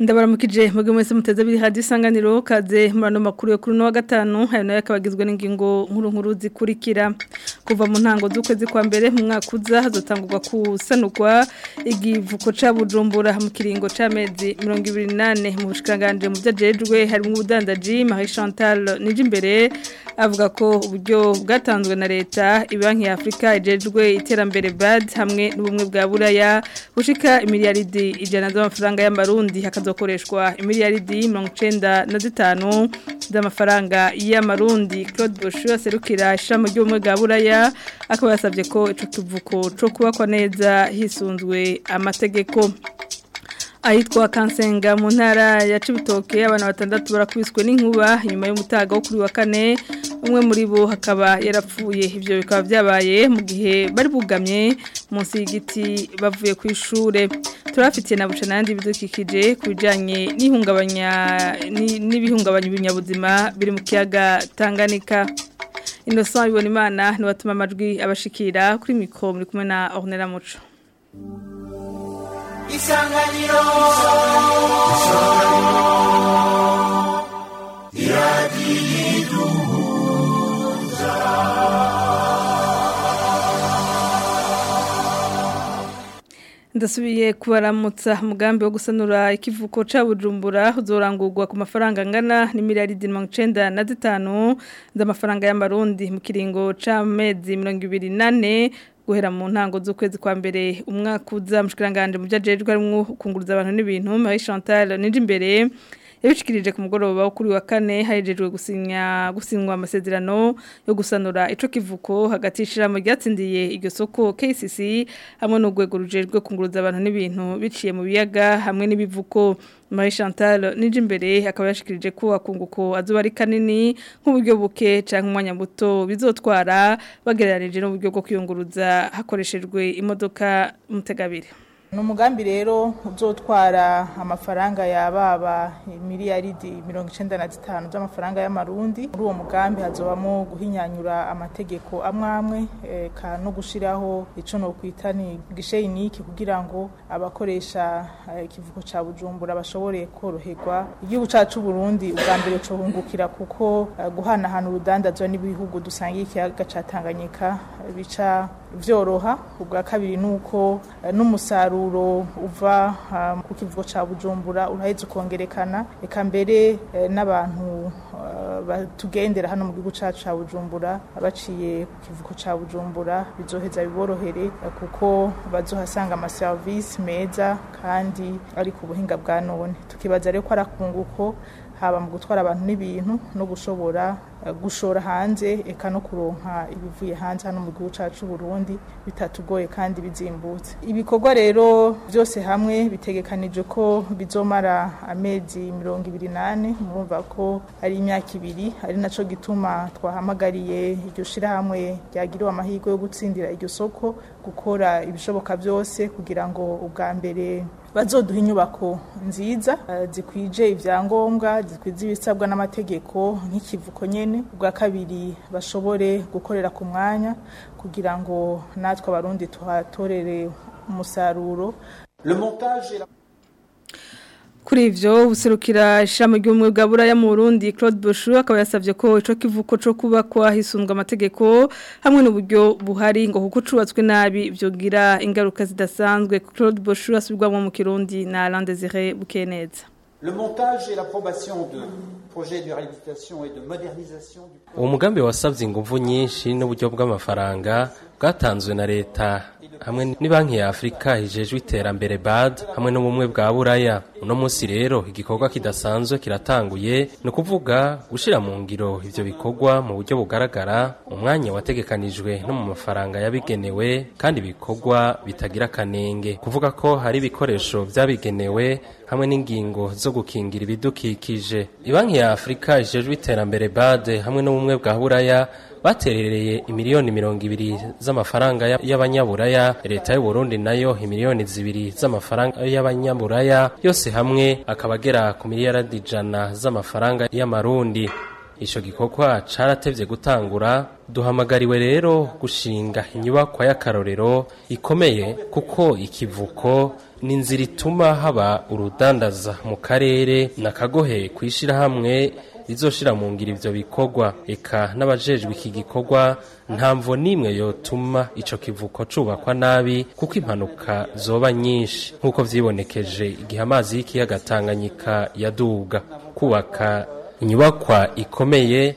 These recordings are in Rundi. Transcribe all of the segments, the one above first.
ndabaramukije mubwe mwese muteze abiri hadi isanganiro kaze muri makuru yo kuri uno wa gatanu ayo nayo n'ingingo nkuru nkuru zikurikira kuva mu ntango z'ukwezi kwa mbere mu mwaka uza hazatangurwa kusanurwa igivuko cya bujumbura mu kiringo cy'amezi mirongo ibiri n'ane mu bushikanganje mu byo ajejwe harimo ubudandaji marie chantal nij'imbere avuga ko uburyo bwatanzwe na leta banki ya afurika ijejwe iterambere bad hamwe n'ubumwe bwa buraya bushika miliyaridi ijana z'amafaranga y'amarundi hakaza hakoreshwa imiliyaridi mirongo icyenda na zitanu z'amafaranga y'amarundi claude boshu aserukira ishami ry'ubumwe bwa buraya akaba yasabye ko icyo kivuko cyo kubakwa neza hisunzwe amategeko ahitwa kansenga mu ntara ya cibitoke abantu batandatu barakubiswe n'inkuba nyuma y'umutaga wo kuri wa kane umwe muri bo hakaba yarapfuye ibyo bikaba byabaye mu gihe bari bugamye munsi y'igiti bavuye ku ishuri. turafitiye na buca n'andi bidukikije ku bijyanye n'ibihungabanya ibinyabuzima biri mu kiyaga Tanganyika innocent bibona imana ntibatuma amajwi abashikira kuri mikoro muri kumwe na ornella muco isanganiro ndasubiye kubaramutsa umugambi wo gusanura ikivuko ca Bujumbura uzorangurwa ku mafaranga angana ni miliyari 95 z'amafaranga y'amarundi mu kiringo c'amezi 28 guhera mu ntango z'ukwezi kwa mbere umwaka uza mushikiranganje mu byajejwe ari kunguruza abantu n'ibintu Marie Chantal n'imbere yabishikirije ku mugoroba wo kuri wa kane hahejejwe gusinya gusinywa amasezerano yo gusanura ico kivuko hagati y'ishiramo ryatsindiye iryo soko KCC hamwe n'urwego rujejwe kunguruza abantu n'ibintu biciye mu biyaga hamwe n'ibivuko Marie Chantal nije imbere akaba yashikirije ko akunguko azuba ari kanini nk'uburyo buke canke umwanya muto bizotwara bagereranije n'uburyo bwo kwiyunguruza hakoreshejwe imodoka mutegabire ni umugambi rero uzotwara amafaranga ya baba miliyaridi mirongo icyenda na zitanu z'amafaranga y'amarundi muri uwo mugambi hazobamo guhinyanyura amategeko amwe amwe eka no gushiraho ico no kwita ni gisheyiniki kugira ngo abakoresha eh, ikivuko ca bujumbura bashobore koroherwa igihugu cacu Burundi ubwa mbere cohungukira kuko eh, guhanahana urudandazwa n'ibihugu dusangiye ikiyaga ca Tanganyika bica byoroha ubwa kabiri ni uko eh, n'umusaruro uva eh, ku kivugo cya bujumbura urahetse ukongerekana reka mbere eh, n'abantu tugendera hano mu gihugu cyacu cya bujumbura baciye ku kivugo cya bujumbura bizoheza biborohere kuko bazohasanga amaserivisi meza kandi ari ku buhinga bwa none tukibaza rero ko ari akunguko haba mu gutwara abantu n'ibintu no gushobora eh, gushora hanze eka no kuronka ibivuye hanze hano mu gihugu cyacu Burundi bitatugoye kandi bizimbutse ibikorwa rero byose hamwe bitegekanije ko bizomara amezi mirongo ibiri nane murumva ko ari imyaka ibiri ari naco gituma twahamagariye iryo shirahamwe ryagiriwe amahirwe yo gutsindira iryo soko gukora ibishoboka byose kugira ngo ubwa mbere bazoduha inyubako nziza eh, zikwije ibyangombwa zikwije ibisabwa n'amategeko nk'ikivuko nyine ubwa kabiri bashobore gukorera ku mwanya kugira ngo natwe abarundi tuhatorere umusaruro kuri ivyo userukira ishiramo ry'umwe bwa buraya mu Burundi Claude Boshu akaba yasavye ko ico kivuko co kuba kwa hisunzwe amategeko hamwe n'uburyo buhari ngo kuko cubatswe nabi byogira ingaruka zidasanzwe Claude Boshu asubirwamo mu Kirundi na Alain Désiré Bukeneza Le montage et l'approbation de projets de réhabilitation et de modernisation du Uwo wasavye inguvu nyinshi n'uburyo bw'amafaranga bwatanzwe na leta hamwe ni banki ya afurika hijejwe iterambere bad hamwe n'ubumwe bwa buraya uno munsi rero igikorwa kidasanzwe kiratanguye ni ukuvuga gushyira mu ngiro ibyo bikorwa mu buryo bugaragara umwanya wategekanijwe no mu mafaranga yabigenewe kandi ibikorwa bitagira akanenge kuvuga ko hari ibikoresho byabigenewe hamwe n'ingingo zo gukingira ibidukikije banki ya afurika hijejwe iterambere bad hamwe n'ubumwe bwa buraya baterereye imiliyoni mirongo ibiri z'amafaranga y'abanyaburaya leta y'u Burundi nayo imiliyoni zibiri z'amafaranga y'abanyaburaya yose hamwe akaba agera ku miliyaradi ijana z'amafaranga y'amarundi icyo gikorwa cyaratebye gutangura duhamagariwe rero gushinga inyubakwa y'akarorero ikomeye kuko ikivuko ni inzira ituma haba urudandaza mu karere na kagohe ku ishyirahamwe izoshira mu ngira ivyo bikogwa eka n'abajejwe iki gikogwa nta mvo n'imwe yotuma ico kivuko cubakwa nabi kuko impanuka zoba nyinshi nk'uko vyibonekeje igihe amazi y'ikiyaga Tanganyika yaduga kubaka inyubakwa ikomeye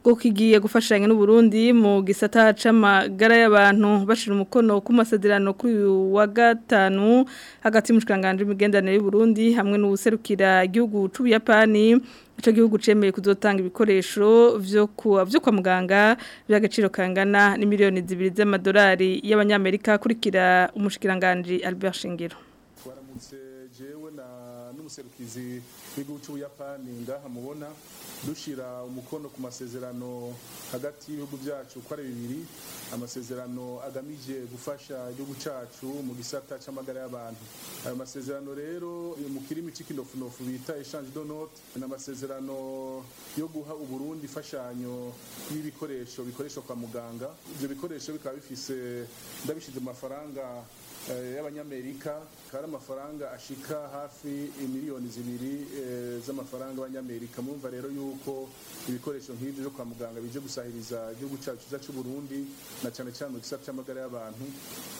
ngo kigiye gufashanya n'u Burundi mu gisata c'amagara y'abantu bashira umukono ku masedirano kuri wa gatanu hagati mu cyanganje imigendanire y'u Burundi hamwe n'ubuserukira igihugu cy'u Buyapani icyo gihugu cemeye kuzotanga ibikoresho byo kwa muganga by'agaciro kangana ni miliyoni zibiri z'amadolari y'abanyamerika akurikira umushikiranganji Albert Shingiro n'umuserukizi w'igihugu cy'ubuyapani ngaha mubona dushyira umukono ku masezerano hagati y'ibihugu byacu uko ari bibiri amasezerano agamije gufasha igihugu cyacu mu gisata cy'amagara y'abantu ayo masezerano rero mu kirimi cy'ikinofunofu bita eshanje donoti ni amasezerano yo guha uburundi imfashanyo y'ibikoresho bikoreshwa kwa muganga ibyo bikoresho bikaba bifise ndabishyize mu mafaranga eh, y'abanyamerika kandi amafaranga ashika hafi miliyoni zibiri eh, z'amafaranga y'abanyamerika mumva rero yuko ibikoresho nk'ibyo byo kwa muganga bije gusahiriza igihugu cyacu cyiza cy'u Burundi na cyane cyane mu gisata cy'amagara y'abantu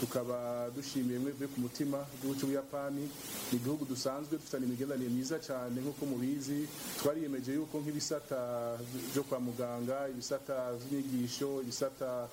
tukaba dushimiye mwe ku mutima igihugu cy'ubuyapani ni igihugu dusanzwe dufitanye imigenderanire myiza cyane nk'uko mubizi twariyemeje yuko nk'ibisata byo kwa muganga ibisata by'inyigisho ibisata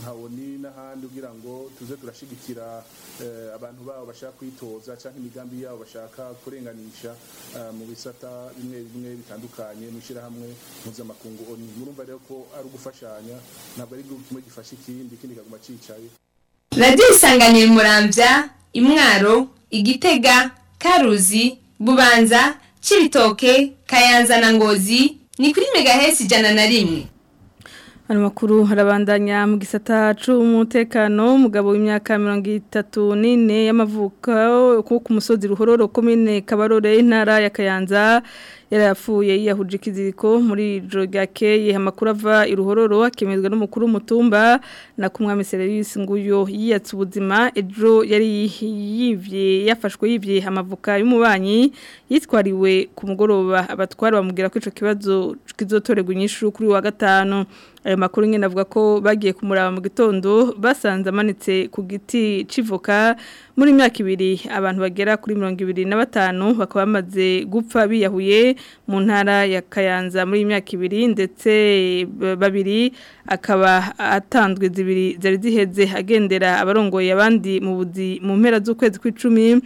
nka oni n'ahandi kugira ngo tuze turashyigikira abantu babo bashaka kwitoza cyangwa imigambi yabo bashaka kurenganisha mu bisata bimwe bimwe bitandukanye mu ishyirahamwe mpuzamakungu oni murumva rero ko ari ugufashanya ntabwo ari kimwe gifasha ikindi ikindi kikaguma cyicaye radiyo isanganiye murambya imwaro igitega karuzi bubanza kiritoke kayanza na ngozi ni kuri megahesi ijana na rimwe Hano makuru harabandanya mu gisata cy'umutekano umugabo w'imyaka mirongo itatu n'ine y'amavuko ku musozi ruhororo komine kabarore intara ya kayanza yari yapfuye yiyahuje ikiziriko muri jogakeye amakuru ava iruhororo akemezwa n'umukuru w'umutumba na kumwami serivisi nguyo yiyatse ubuzima ejo yari yivye yafashwe yivye amavuka y'umubanyi yitwariwe ku mugoroba abatware bamubwira ko ico kibazo k’izotorego inyishu kuri wa gatanu ayo makuru nyine avuga ko bagiye kumuraba mu gitondo basanze amanitse ku giti civoka muri myaka ibiri abantu bagera kuri mirongo ibiri na batanu bakaba bamaze gupfa biyahuye mu ntara ya kayanza muri imyaka ibiri ndetse e, babiri akaba atanzwe zibiri zari ziheze agendera abarongoye abandi mu buzi mu mpera z'ukwezi kw'icumi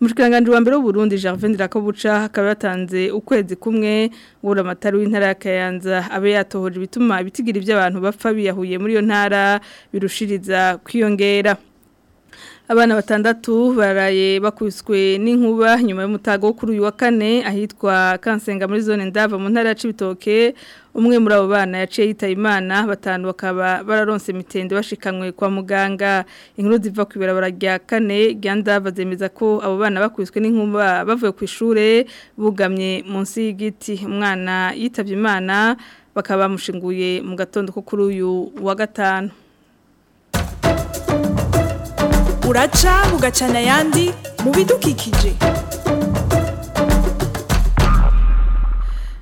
Mushikiranganje wa mbere w'Uburundi Gervais Ndirakobuca akaba yatanze ukwezi kumwe ubura amatari w'intara ya Kayanza abe yatohoje bituma ibitigira by'abantu bapfa biyahuye muri yo ntara birushiriza kwiyongera abana batandatu baraye bakubiswe n'inkuba nyuma y'umutago wo kuri uyu wa kane ahitwa kansenga muri zone ndava mu ntara ya Cibitoke umwe muri abo bana yaciye yitaye imana batanu bakaba bararonse mitende bashikanywe kwa muganga inkuru ziva ku ibarabara rya kane ryanda bazemeza ko abo bana bakubiswe n'inkuba bavuye ku ishure bugamye munsi y'igiti umwana yitabye imana bakaba bamushinguye mu gatondo ko kuri uyu wa gatanu uraca ugacana ayandi mu bidukikije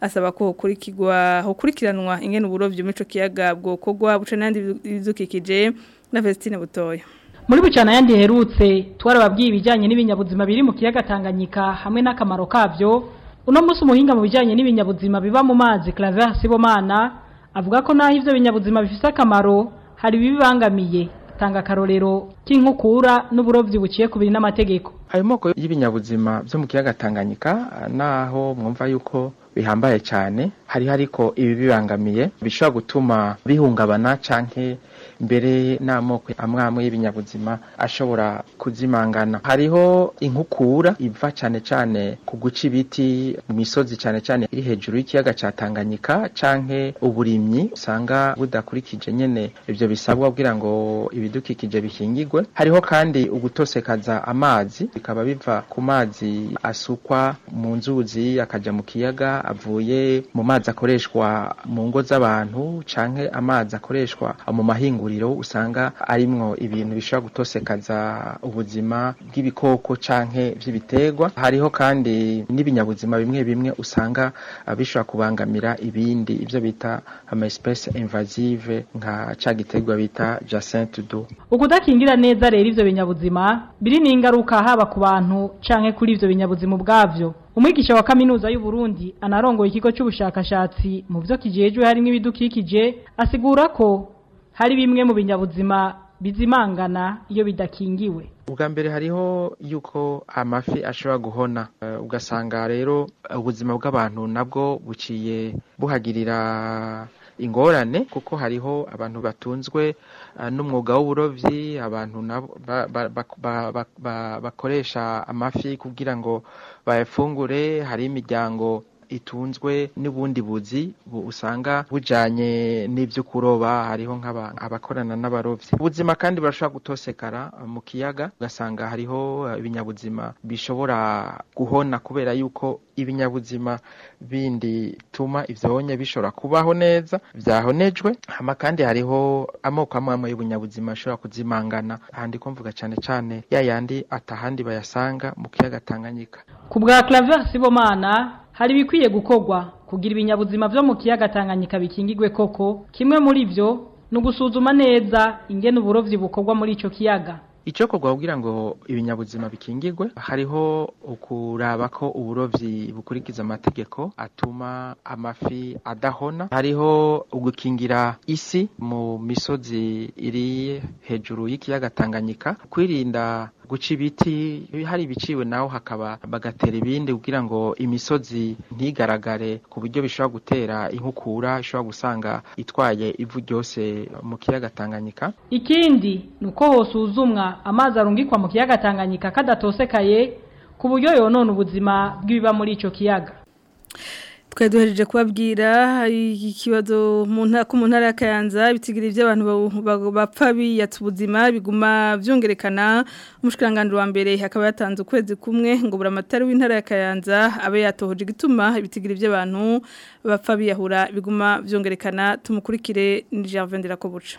asaba ko hokurikiranwa ingene uburobyi muri icyo kiyaga bwokogwa buca n'andi bidukikije na fesitine butoya muri bucana yandi herutse twarababwiye ibijyanye n'ibinyabuzima biri mu kiyaga tanganyika hamwe n'akamaro kabyo uno munsi umuhinga mu bijyanye n'ibinyabuzima biba mu mazi claver sibomana avuga ko naho ibyo binyabuzima bifite akamaro hari ibibangamiye tanga akarorero k'inkukura n'uburobyi buciye ku biri n'amategeko ayo moko y'ibinyabuzima byo mu kiyaga tanganyika naho mwumva yuko bihambaye cyane hariho ariko ibi bibangamiye bishobora gutuma bihungabana cyangwa mbere n'amoko amwamwe y'ibinyabuzima ashobora kuzimangana hariho inkukura iva cyane cyane ku guca ibiti mu misozi cyane cyane iri hejuru y'ikiyaga cya Tanganyika canke uburimyi usanga budakurikije nyene ibyo bisabwa kugira ngo ibidukikije bikingigwe hariho kandi ugutosekaza amazi bikaba biva ku mazi asukwa mu nzuzi akajya mu kiyaga avuye mu mazi akoreshwa mu ngo z'abantu canke amazi akoreshwa mu mahinguriro amavuriro usanga arimwo ibintu bishobora gutosekaza ubuzima bw'ibikoko canke by'ibiterwa hariho kandi n'ibinyabuzima bimwe bimwe usanga bishobora kubangamira ibindi ibyo bita amespèce invasive nka ca giterwa bita Jacinthe do ukudakingira neza rero ivyo binyabuzima biri n'ingaruka haba ku bantu canke kuri ivyo binyabuzima ubwavyo umwigisha wa kaminuza y'u Burundi anarongoye ikigo cy'ubushakashatsi mu byo kijejwe harimo ibidukikije asigura ko hari bimwe mu binyabuzima bizimangana iyo bidakingiwe ubwa mbere hariho yuko amafi ashobora guhona eh, ugasanga rero ubuzima bw'abantu nabwo buciye buhagirira ingorane kuko hariho abantu batunzwe eh, n'umwuga w'uburobyi abantu bakoresha amafi kugira ngo bayafungure hari imiryango itunzwe n'ubundi buzi usanga bujyanye n'ibyo kuroba hariho abakorana n'abarobyi ubuzima kandi burashobora gutosekara mu kiyaga ugasanga hariho ibinyabuzima bishobora guhona kubera yuko ibinyabuzima bindi bituma ibyonye bishobora kubaho neza byahonejwe hama kandi hariho amoko amwe amwe y'ubunyabuzima ashobora kuzimangana ahandi ko mvuga cyane cyane ya yandi atahandi bayasanga mu kiyaga Tanganyika ku bwa Claver Sibomana hari ibikwiye gukorwa kugira ibinyabuzima byo mu kiyaga tanganyika bikingigwe koko kimwe muri byo ni ugusuzuma neza ingene uburovyi bukogwa muri icyo kiyaga icyo kugwa kugira ngo ibinyabuzima bikingirwe hariho ukuraba ko uburobyi bukurikiza amategeko atuma amafi adahona hariho ugukingira isi mu misozi iri hejuru y'ikiyaga Tanganyika kwirinda guca ibiti hari ibiciwe naho hakaba bagatera ibindi kugira ngo imisozi ntigaragare ku buryo bishobora gutera inkukura ishobora gusanga itwaye ivu ryose mu kiyaga Tanganyika ikindi ni uko hosuzumwa amazi arungikwa mu kiyaga tanganyika kadatosekaye ku buryo yonona ubuzima bw'ibiba muri icyo kiyaga twari kubabwira ikibazo mu ntara ya kayanza ibitigiri by'abantu bapfa biyatsa ubuzima biguma byungerekana umushyirangange wa mbere hakaba yatanze ukwezi kumwe ngo buri w'intara ya kayanza abe yatohoje igituma ibitigiri by'abantu bapfa biyahura biguma byungerekana tumukurikire ni javendera ko buca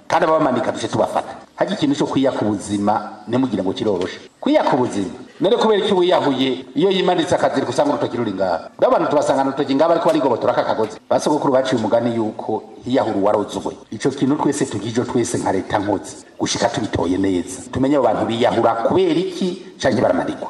kandi ababamanika duce tubafata hajya ikintu cyo kwiyaka ubuzima ntimugire ngo kiroroshe kwiyaka ubuzima none kubera icyo wiyahuye iyo yimanitse akazirika usanga urutoki ruri ngaha buriya abantu tubasangana urutoki ngaha ariko barigobotora aka kagozi basogokuru baciye umugani yuko hiyahura uwarozuwe icyo kintu twese tugijo twese nka leta nkozi gushika tubitoye neza tumenye abo bantu biyahura kubera iki canke baramarikwa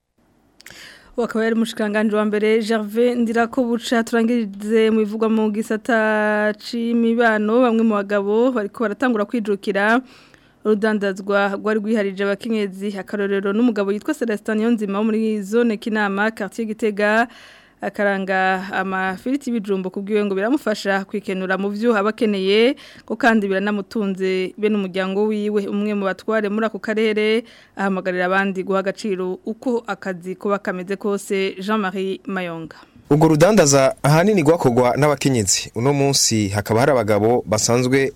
wakaba yari umushikanganje wa mbere Gervais Ndirakobuca turangirize mu bivugwa mu gisata c'imibano bamwe mu bagabo bariko baratangura kwijukira urudandazwa rwari rwiharije abakenyezi akarorero n'umugabo yitwa Celestin Niyonzima wo muri zone Kinama quartier Gitega akaranga amafiriti y'ibijumbo kubwiwe ngo biramufasha kwikenura mu byo aba ko kandi biranamutunze bene umuryango wiwe umwe mu batware muri ako karere ahamagarira abandi guha agaciro uko akazi kuba kameze kose Jean Marie Mayonga ubwo rudandaza ahanini rwakorwa n'abakenyezi uno munsi hakaba hari abagabo basanzwe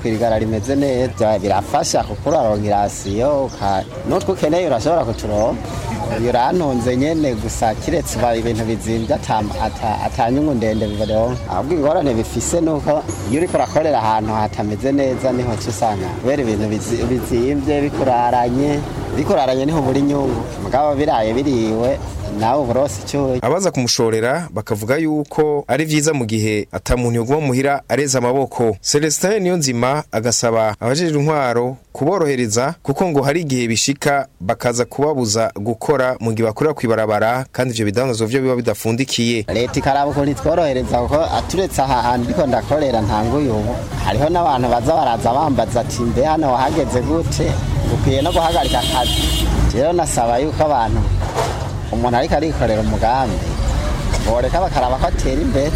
kwirigara rimeze neza birafasha kuko uraronka irasiyo n'utwo ukeneye urashobora kuturonka birantunze nyine gusa kiretse uba ibintu bizimbye atanyungu ndende bibareho ahubwo ingorane bifise ni uko iyo uriko urakorera ahantu hatameze bimeze neza niho usanga kubera ibintu bizimbye bikuraranye bikuraranye niho buri nyungu mugabo biraye biriwe nawe uburosi cyo abaza kumushorera bakavuga yuko ari byiza mu gihe atamuntu yoguma muhira areza amaboko Celestin niyo nzima agasaba abajejwe intwaro kuborohereza kuko ngo hari igihe bishika bakaza kubabuza gukora mu gihe bakora kwibarabara kandi ibyo bidandazwa byo biba bidafundikiye leta ikaraba ukuntu itworohereza kuko aturetse aha hantu ariko ndakorera ntanguye ubu hariho n'abantu baza baraza bambaza ati mbe hano wahageze gute bikwiye no guhagarika akazi rero nasaba yuko abantu umuntu ariko arikorera umugambi boreka bakaraba ko atera imbere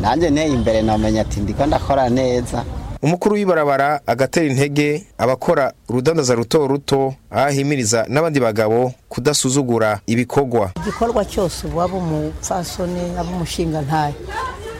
nanjye nteye imbere namenya ati ndiko ndakora neza umukuru w'ibarabara agatera intege abakora urudandaza ruto ruto ahimiriza n'abandi bagabo kudasuzugura ibikorwa igikorwa cyose ubu aba umupfasoni aba umushinga ntayo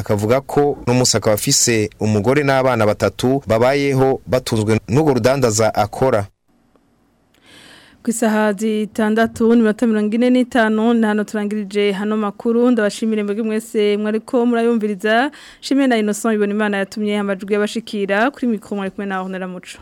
akavuga ko n'umusaka wafise umugore n'abana batatu babayeho batunzwe n'urwo rudandaza akora ku isaha ni n'iminota mirongo ine n'itanu ni hano turangirije hano makuru ndabashimira imbere mwese mwariko murayumviriza shimwe na inoso ibona imana yatumye amajwi y'abashikira kuri mikoro mwari kumwe na honora muco